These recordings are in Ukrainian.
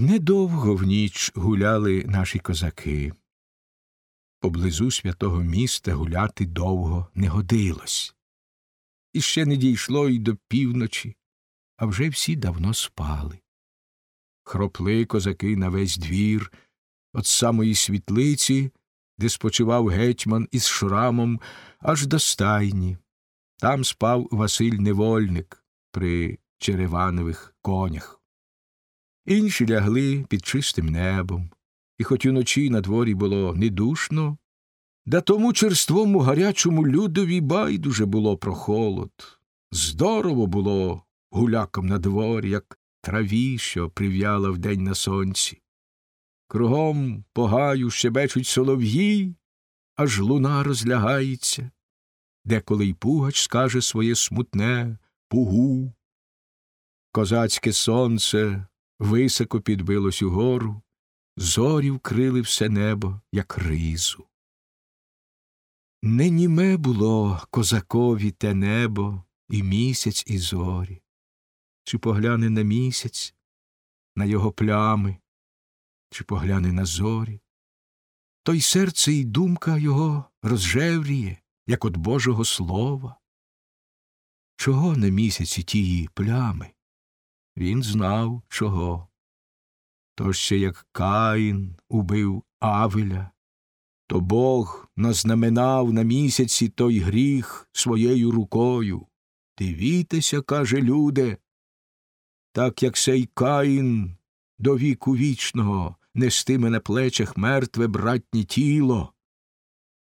Недовго в ніч гуляли наші козаки. Поблизу святого міста гуляти довго не годилось. І ще не дійшло й до півночі, а вже всі давно спали. Хропли козаки на весь двір, от самої світлиці, де спочивав гетьман із шрамом, аж до стайні. Там спав Василь Невольник при череванових конях. Інші лягли під чистим небом, і хоч уночі на дворі було недушно, да тому черствому гарячому людові байдуже було про холод. Здорово було гуляком на дворі, як траві, що прив'яла вдень на сонці. Кругом по гаю щебечуть солов'ї, аж луна розлягається, деколи й пугач скаже своє смутне пугу. Козацьке сонце високо підбилось угору, зорі вкрили все небо, як ризу. Не німе було козакові те небо і місяць, і зорі, чи погляне на місяць, на його плями, чи погляне на зорі, то й серце і думка його розжевріє, як от Божого Слова. Чого на місяці тії плями? Він знав чого. То ще як Каїн убив Авеля, то Бог назнаменав на місяці той гріх своєю рукою. Дивіться, каже люде, так як сей Каїн до віку вічного нестиме на плечах мертве братнє тіло,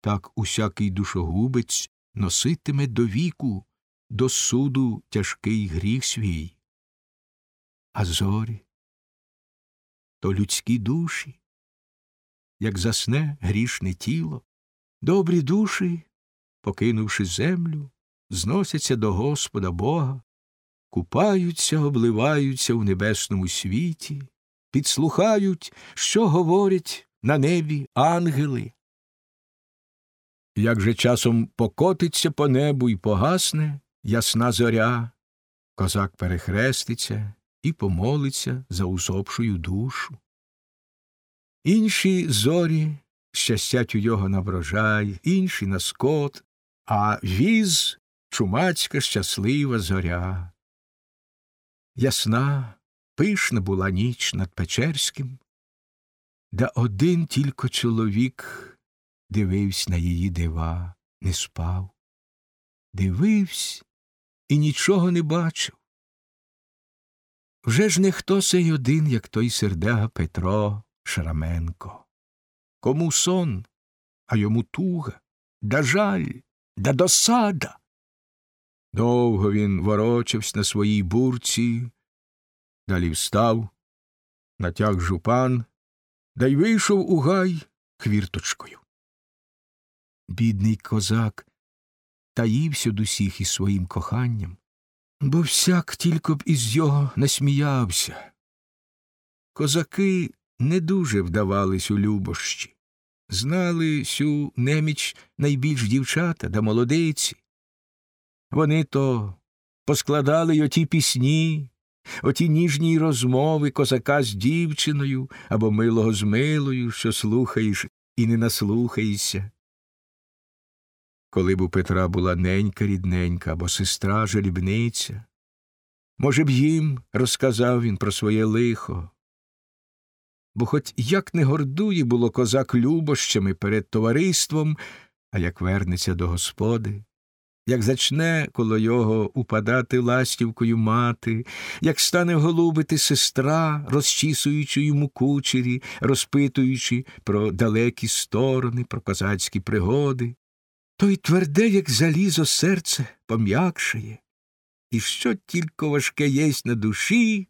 так усякий душогубець носитиме до віку, до суду тяжкий гріх свій а зорі то людські душі, як засне грішне тіло, добрі душі, покинувши землю, зносяться до Господа Бога, купаються, обливаються в небесному світі, підслухають, що говорять на небі ангели. Як же часом покотиться по небу і погасне ясна зоря, козак перехреститься і помолиться за усопшую душу. Інші зорі щастять у його на врожай, інші на скот, а віз чумацька щаслива зоря. Ясна, пишна була ніч над Печерським, да один тільки чоловік дивився на її дива, не спав, дивився і нічого не бачив. Вже ж не хто сей один, як той сердега Петро Шраменко. Кому сон, а йому туга, да жаль, да досада. Довго він ворочався на своїй бурці, далі встав, натяг жупан, да й вийшов у гай хвірточкою. Бідний козак таївся до усіх із своїм коханням, бо всяк тільки б із його насміявся. Козаки не дуже вдавались у любощі, знали сю неміч найбільш дівчата да молодиці. Вони то поскладали й оті пісні, оті ніжні розмови козака з дівчиною або милого з милою, що слухаєш і не наслухаєшся. Коли б у Петра була ненька рідненька або сестра жалібниця, може б їм розказав він про своє лихо. Бо хоч як не гордує було козак любощами перед товариством, а як вернеться до господи, як зачне коло його упадати ластівкою мати, як стане голубити сестра, розчісуючи йому кучері, розпитуючи про далекі сторони, про козацькі пригоди, то й тверде, як залізо серце, пом'якшає, і що тільки важке єсть на душі,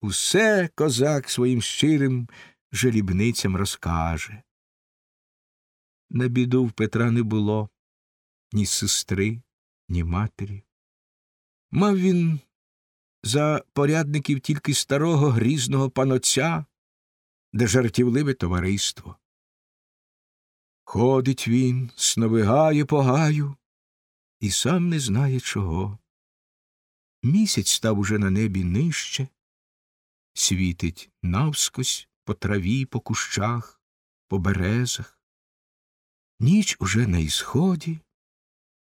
усе козак своїм щирим жалібницям розкаже. На біду в Петра не було ні сестри, ні матері. Мав він за порядників тільки старого грізного паноця, де жартівливе товариство. Ходить він, сновигає по гаю, і сам не знає чого. Місяць став уже на небі нижче, світить навскось по траві, по кущах, по березах. Ніч уже на ісході,